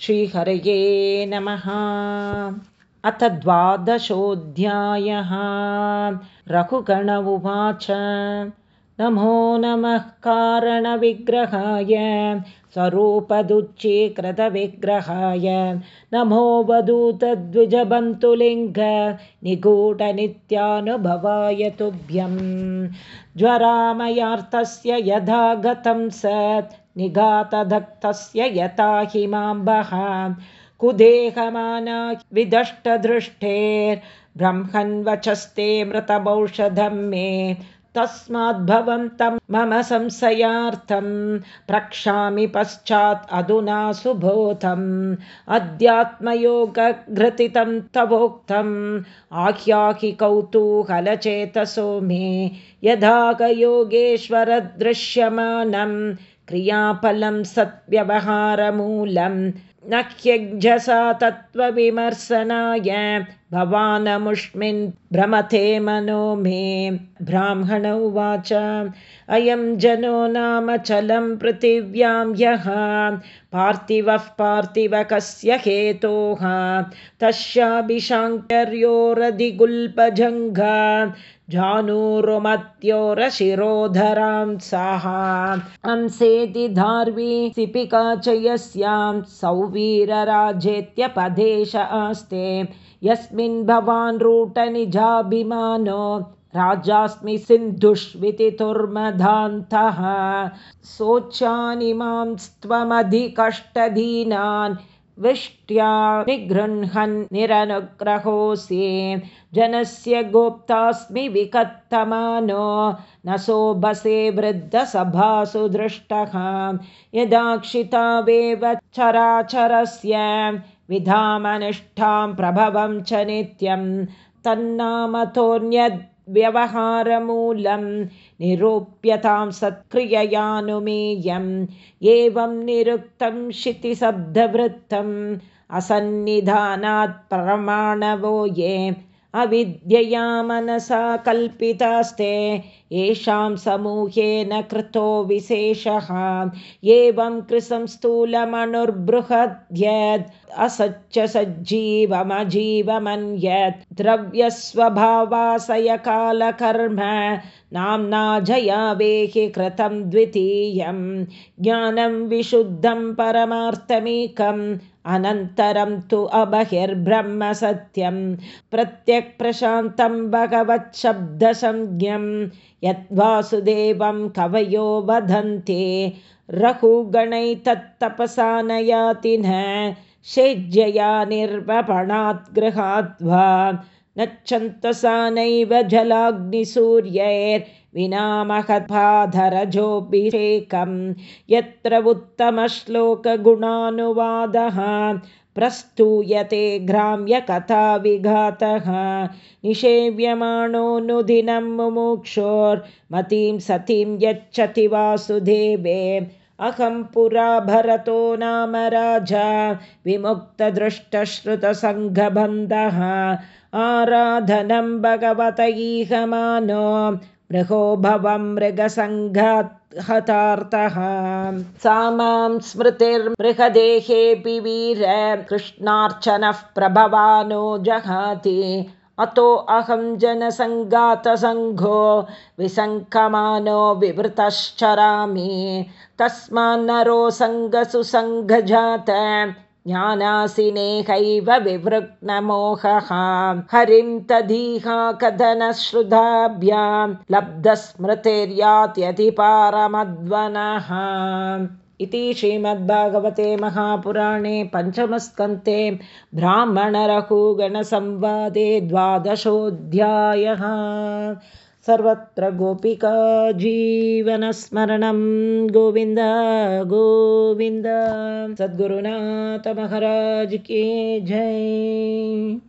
श्रीहरये नमः। अथ द्वादशोऽध्यायः। रघुगण उवाच। नमो नमः कारणविग्रहाय। स्वरूपदुच्चीकृतविग्रहाय। नमो वधूतद्विजबन्तुलिङ्ग निगूढनित्यानुभवाय तुभ्यं ज्वरामयार्थस्य यथा गतं सत् निघातधक्तस्य यथा हिमाम्बः। कुदेहमाना विदष्टदृष्टेर्ब्रह्मन्वचस्ते मृतमौषधं मे। तस्माद्भवन्तं मम संशयार्थं प्रक्षामि पश्चात् अधुना सुबोधम्। अध्यात्मयोगघृतितं तवोक्तम्। आह्याहि कौतूहलचेतसो मे। यदागयोगेश्वरदृश्यमानं क्रियाफलं सत्व्यवहारमूलं न ह्यजसा तत्त्वविमर्शनाय भवानमुष्मिन् भ्रमते मनो मे। ब्राह्मण उवाच अयं जनो नाम चलं पृथिव्यां यः पार्थिवः पार्थिवकस्य हेतोः। तस्याभिशाङ्कर्योरधिगुल्पजङ्घा जानूरुमत्योरशिरोधरां सः। अंसेति धार्वी सिपिका च यस्यां सौवीरराजेत्यपदेश आस्ते यस्मिन् भवान् रूटनिजाभिमानो राजास्मि सिन्धुष्वितितुर्मधान्तः। शोचानिमां त्वमधिकष्टदीनान् विष्ट्या निगृह्णन् निरनुग्रहोऽसि। जनस्य गोप्तास्मि विकत्तमानो न सोभसे वृद्धसभासु दृष्टः। यदाक्षितावेव चराचरस्य विधामनिष्ठां प्रभवं च नित्यं तन्नामतोऽन्यद्व्यवहारमूलं निरूप्यतां सत्क्रिययानुमेयम् एवं निरुक्तं क्षितिशब्दवृत्तम् असन्निधानात् प्रमाणवो ये अविद्यया मनसा कल्पितास्ते येषां समूहेन कृतो विशेषः। एवं कृशं स्थूलमनुर्बृहद्यद् असच्च सज्जीवमजीवमन्यत् द्रव्यस्वभावाशयकालकर्म नाम्ना जयावेहि कृतं द्वितीयं। ज्ञानं विशुद्धं परमार्थमेकम् अनन्तरं तु अबहिर्ब्रह्म सत्यं प्रत्यक्प्रशान्तं भगवच्छब्दसंज्ञं यद्वासुदेवं कवयो वदन्ति। रघुगणैतत्तपसा नयाति न शेज्यया निर्वपणात् गृहाद्वा नच्छन्तसा नैव जलाग्निसूर्यैर्विना महद्भाधरजोऽभिषेकं यत्र उत्तमश्लोकगुणानुवादः प्रस्तूयते ग्राम्यकथाविघातः। निषेव्यमाणोऽनुदिनं मुमुक्षोर्मतीं सतीं यच्छति वासुदेवे अहं पुरा भरतो नाम राजा विमुक्तदृष्टश्रुतसङ्घबन्धः। आराधनं भगवत ईहमानो मृगो भवं मृगसङ्घात् हतार्थः सा मां स्मृतिर्मृगदेहेऽपि वीर कृष्णार्चनः प्रभवानो जहाति अतो अहं जनसङ्गातसङ्घो विसङ्कमानो विवृतश्चरामि। तस्मान्नरो सङ्गसुसङ्घजात ज्ञानासिनेहैव विवृग्नमोहः। हरिं तदीहा कथनश्रुताभ्यां लब्धस्मृतिर्यात्यधिपारमध्वनः इति श्रीमद्भागवते महापुराणे पञ्चमस्कन्ते ब्राह्मणरघुगणसंवादे द्वादशोऽध्यायः। सर्वत्र गोपिका जीवनस्मरणं। गोविन्द गोविन्द। सद्गुरुनाथमहाराज के जय